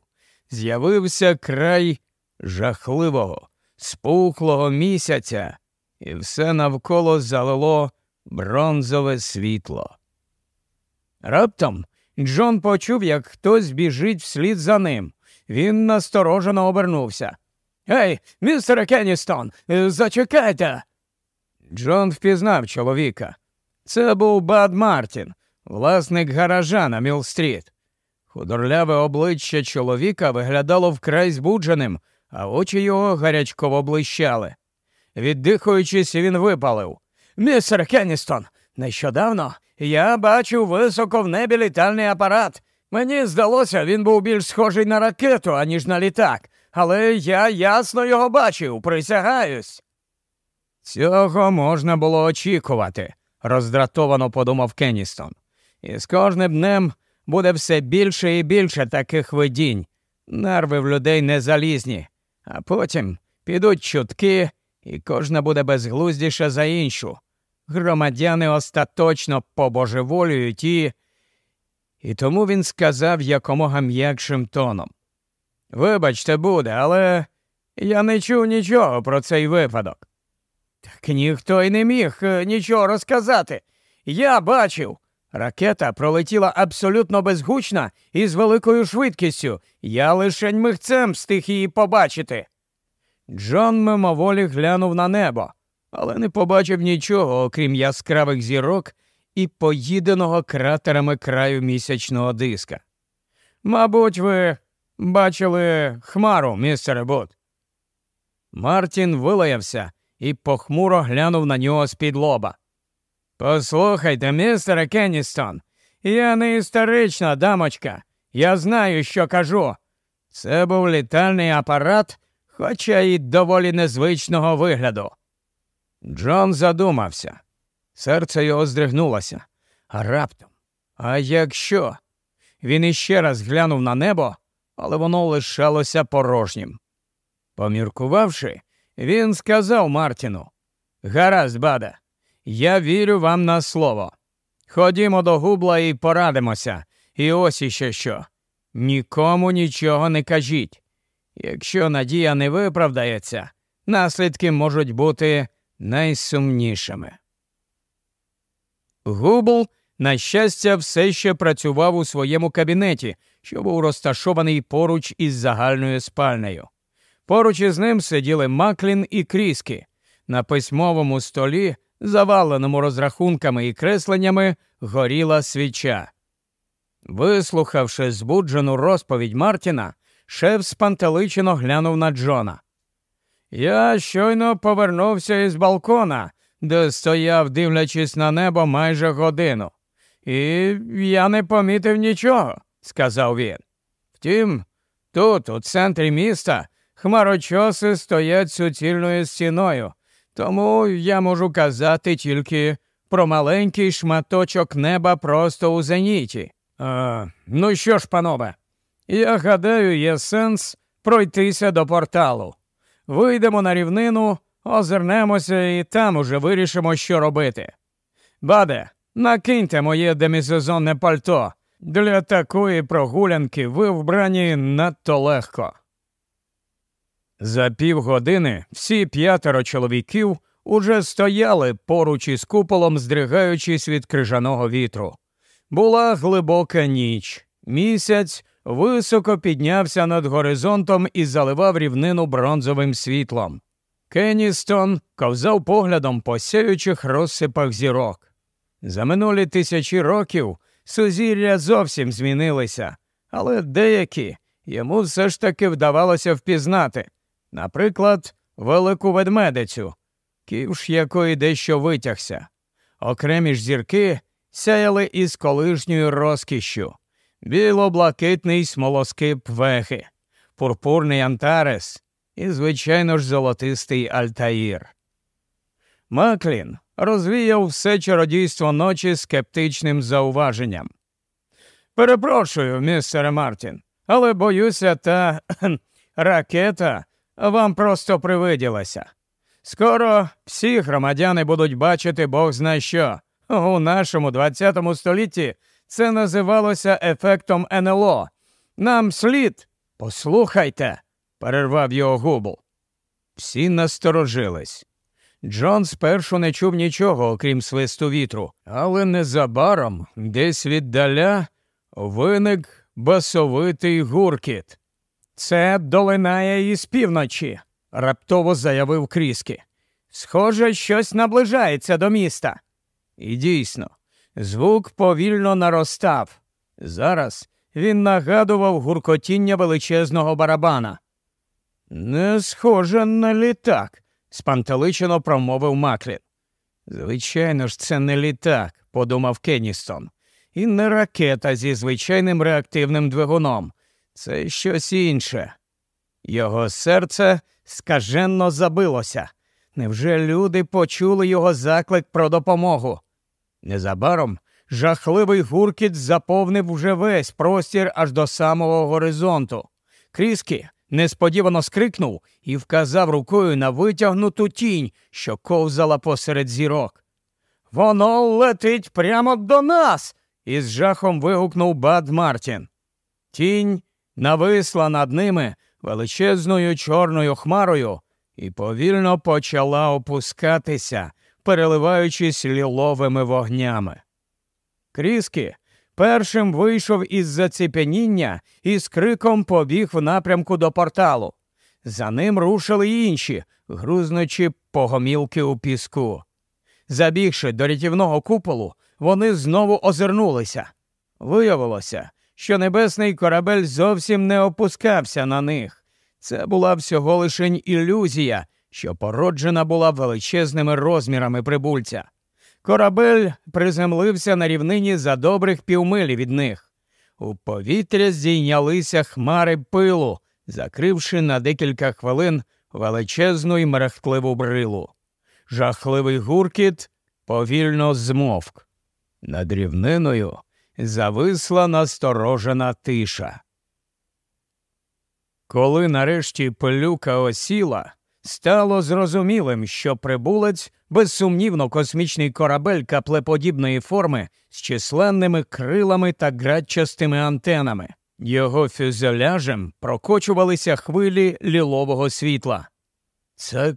з'явився край жахливого, спухлого місяця, і все навколо залило бронзове світло. Раптом Джон почув, як хтось біжить вслід за ним. Він насторожено обернувся. Гей, містере Кенністон, зачекайте. Джон впізнав чоловіка. Це був Бад Мартін, власник гаража на Мілл-стріт. Худорляве обличчя чоловіка виглядало вкрай збудженим, а очі його гарячково блищали. Віддихуючись, він випалив. Містер Кенністон, нещодавно я бачив високо в небі літальний апарат. Мені здалося, він був більш схожий на ракету, аніж на літак, але я ясно його бачив, присягаюсь. Цього можна було очікувати, роздратовано подумав Кенністон. І з кожним днем буде все більше і більше таких видінь. Нерви в людей не залізні, а потім підуть чутки, і кожна буде безглуздіша за іншу. Громадяни остаточно побожеволюють і. І тому він сказав якомога м'якшим тоном. Вибачте, буде, але я не чув нічого про цей випадок. Ніхто й не міг е, нічого розказати. Я бачив. Ракета пролетіла абсолютно безгучна і з великою швидкістю. Я лишень михцем встиг її побачити. Джон мимоволі глянув на небо, але не побачив нічого, окрім яскравих зірок і поїденого кратерами краю місячного диска. Мабуть, ви бачили хмару, містере Бот. Мартін вилаявся і похмуро глянув на нього з-під лоба. Послухайте, містере Кенністон, я не історична дамочка. Я знаю, що кажу. Це був літальний апарат, хоча й доволі незвичного вигляду. Джон задумався. Серце його здригнулося. А раптом. А якщо? Він іще раз глянув на небо, але воно лишалося порожнім. Поміркувавши, він сказав Мартіну Гаразд, бада, я вірю вам на слово. Ходімо до губла і порадимося. І ось іще що. Нікому нічого не кажіть. Якщо надія не виправдається, наслідки можуть бути найсумнішими. Губл, на щастя, все ще працював у своєму кабінеті, що був розташований поруч із загальною спальнею. Поруч із ним сиділи Маклін і Кріскі. На письмовому столі, заваленому розрахунками і кресленнями, горіла свіча. Вислухавши збуджену розповідь Мартіна, шеф спантеличено глянув на Джона. Я щойно повернувся із балкона, де стояв, дивлячись на небо майже годину. І я не помітив нічого, сказав він. Втім, тут, у центрі міста, хмарочоси стоять суцільною стіною, тому я можу казати тільки про маленький шматочок неба просто у зеніті. А, Ну що ж, панове, я гадаю, є сенс пройтися до порталу. Вийдемо на рівнину, озирнемося і там уже вирішимо, що робити. Баде, накиньте моє демісезонне пальто. Для такої прогулянки ви вбрані надто легко. За півгодини всі п'ятеро чоловіків уже стояли поруч із куполом, здригаючись від крижаного вітру. Була глибока ніч. Місяць високо піднявся над горизонтом і заливав рівнину бронзовим світлом. Кенністон ковзав поглядом по сяючих розсипах зірок. За минулі тисячі років сузір'я зовсім змінилися, але деякі йому все ж таки вдавалося впізнати, наприклад, велику ведмедицю, ківш якої дещо витягся. Окремі ж зірки сяяли із колишньою розкішшю біло-блакитний смолоскип вехи, пурпурний Антарес і, звичайно ж, золотистий Альтаїр. Маклін розвіяв все чародійство ночі скептичним зауваженням. Перепрошую, містере Мартін, але боюся, та (clears throat) ракета вам просто привиділася. Скоро всі громадяни будуть бачити Бог зна що. У нашому 20 столітті це називалося ефектом НЛО. Нам слід. Послухайте, перервав його губл. Всі насторожились. Джон спершу не чув нічого, окрім свисту вітру, але незабаром, десь віддаля, виник басовитий гуркіт. Це долинає із півночі, раптово заявив Кріскі. Схоже, щось наближається до міста. І дійсно, звук повільно наростав. Зараз він нагадував гуркотіння величезного барабана. Не схоже на літак, спантеличено промовив Маклін. Звичайно ж, це не літак, подумав Кенністон, і не ракета зі звичайним реактивним двигуном. Це щось інше. Його серце скаженно забилося. Невже люди почули його заклик про допомогу? Незабаром жахливий гуркіт заповнив уже весь простір аж до самого горизонту. Кріскі несподівано скрикнув і вказав рукою на витягнуту тінь, що ковзала посеред зірок. Воно летить прямо до нас. із жахом вигукнув Бад Мартін. Тінь нависла над ними величезною чорною хмарою і повільно почала опускатися, переливаючись ліловими вогнями. Кріскі першим вийшов із заціпеніння і з криком побіг в напрямку до порталу. За ним рушили інші, грузнучи погомілки у піску. Забігши до рятівного куполу, вони знову озирнулися. Виявилося, що небесний корабель зовсім не опускався на них. Це була всього лишень ілюзія, що породжена була величезними розмірами прибульця. Корабель приземлився на рівнині за добрих півмилі від них. У повітря здійнялися хмари пилу, закривши на декілька хвилин величезну й мерехтливу брилу. Жахливий гуркіт повільно змовк. Над рівниною зависла насторожена тиша. Коли нарешті пилюка осіла, стало зрозумілим, що прибулець безсумнівно космічний корабель каплеподібної форми з численними крилами та градчастими антенами. Його фюзеляжем прокочувалися хвилі лілового світла. Це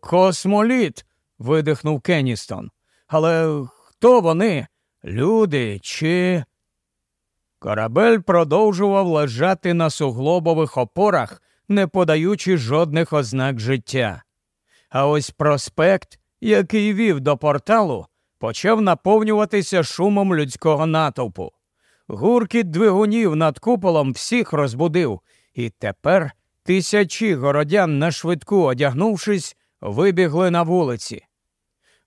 космоліт. видихнув Кенністон. Але хто вони? Люди чи. Корабель продовжував лежати на суглобових опорах, не подаючи жодних ознак життя. А ось проспект, який вів до порталу, почав наповнюватися шумом людського натовпу. Гуркіт двигунів над куполом всіх розбудив, і тепер Тисячі городян на швидку одягнувшись, вибігли на вулиці.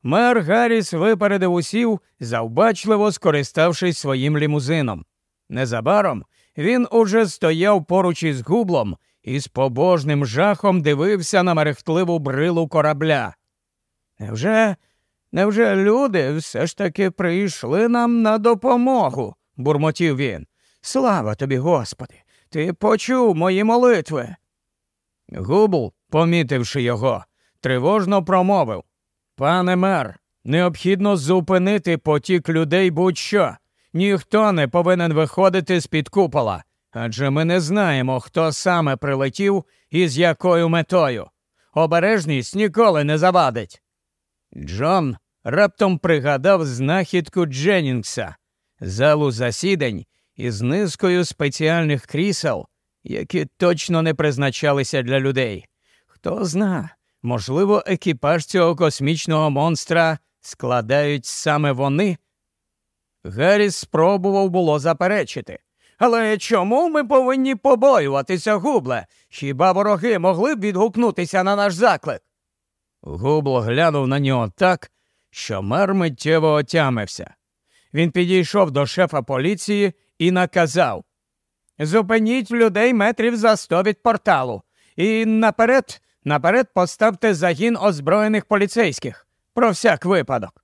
Мер Гарріс випередив усів, завбачливо скориставшись своїм лімузином. Незабаром він уже стояв поруч із гублом і з побожним жахом дивився на мерехтливу брилу корабля. Невже, невже люди все ж таки прийшли нам на допомогу? бурмотів він. Слава тобі, Господи, ти почув мої молитви. Губл, помітивши його, тривожно промовив Пане мер, необхідно зупинити потік людей будь-що. Ніхто не повинен виходити з під купола, адже ми не знаємо, хто саме прилетів і з якою метою. Обережність ніколи не завадить. Джон раптом пригадав знахідку Дженнінгса, залу засідань із низкою спеціальних крісел, які точно не призначалися для людей. Хто зна, можливо, екіпаж цього космічного монстра складають саме вони. Гарріс спробував було заперечити. Але чому ми повинні побоюватися, губле? Хіба вороги могли б відгукнутися на наш заклик? Губл глянув на нього так, що мер миттєво отямився. Він підійшов до шефа поліції і наказав Зупиніть людей метрів за сто від порталу. І наперед, наперед поставте загін озброєних поліцейських про всяк випадок.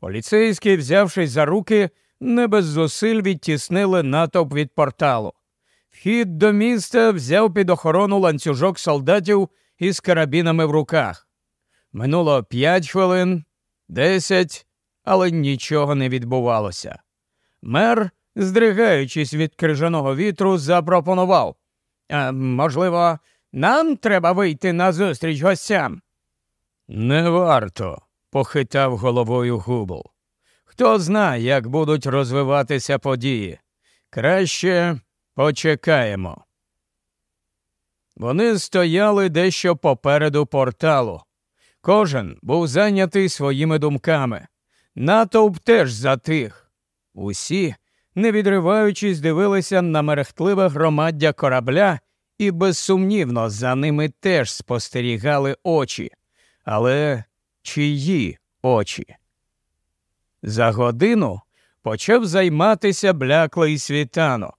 Поліцейські, взявшись за руки, не без зусиль відтіснили натовп від порталу. Вхід до міста взяв під охорону ланцюжок солдатів із карабінами в руках. Минуло п'ять хвилин, десять, але нічого не відбувалося. Мер, здригаючись від крижаного вітру, запропонував а, можливо, нам треба вийти на зустріч гостям. Не варто, похитав головою Губл. Хто знає, як будуть розвиватися події. Краще почекаємо. Вони стояли дещо попереду порталу. Кожен був зайнятий своїми думками. Натовп теж затих. Усі, не відриваючись, дивилися на мерехтливе громаддя корабля, і безсумнівно за ними теж спостерігали очі. Але чиї очі? За годину почав займатися бляклий світанок.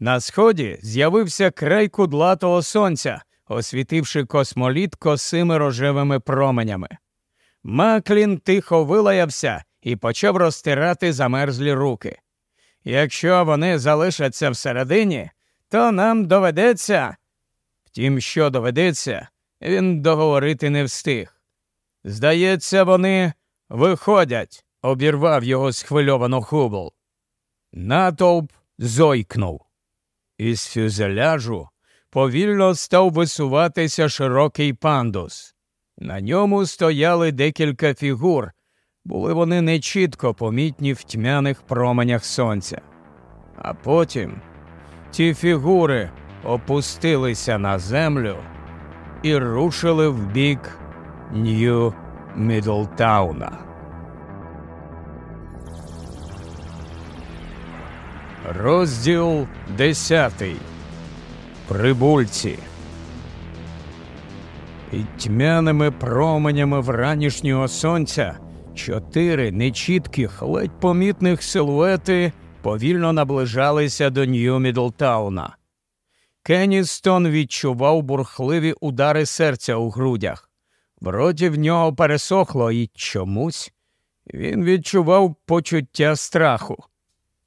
На сході з'явився край кудлатого сонця, освітивши космоліт косими рожевими променями. Маклін тихо вилаявся і почав розтирати замерзлі руки. Якщо вони залишаться всередині, то нам доведеться. Втім, що доведеться, він договорити не встиг. Здається, вони виходять, обірвав його схвильовано Хубл. Натовп зойкнув. Із фюзеляжу повільно став висуватися широкий пандус. На ньому стояли декілька фігур, були вони нечітко помітні в тьмяних променях сонця. А потім ті фігури опустилися на землю і рушили в бік Нью Мідлтауна. Розділ десятий. Прибульці. Під тьмяними променями вранішнього сонця чотири нечітких, ледь помітних силуети повільно наближалися до Нью Мідлтауна. Кенністон відчував бурхливі удари серця у грудях. В роті в нього пересохло і чомусь він відчував почуття страху.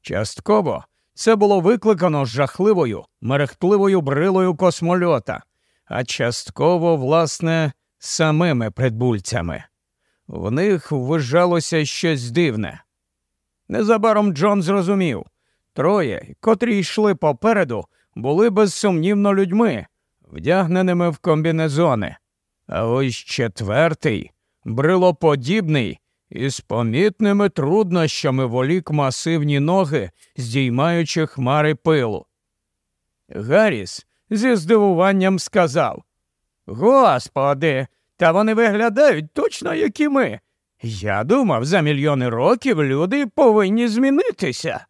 Частково це було викликано жахливою, мерехтливою брилою космольота, а частково, власне, самими придбульцями. В них вважалося щось дивне. Незабаром Джон зрозумів троє, котрі йшли попереду, були безсумнівно людьми, вдягненими в комбінезони. А ось четвертий, брилоподібний, із помітними труднощами волік масивні ноги, здіймаючи хмари пилу. Гарріс зі здивуванням сказав Господи, та вони виглядають точно, як і ми. Я думав, за мільйони років люди повинні змінитися.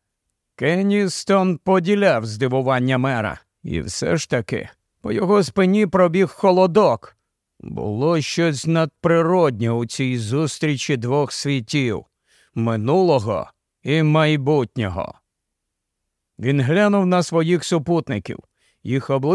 Кенністон поділяв здивування мера, і все ж таки По його спині пробіг холодок. Було щось надприроднє у цій зустрічі двох світів минулого і майбутнього. Він глянув на своїх супутників. Їх обличчя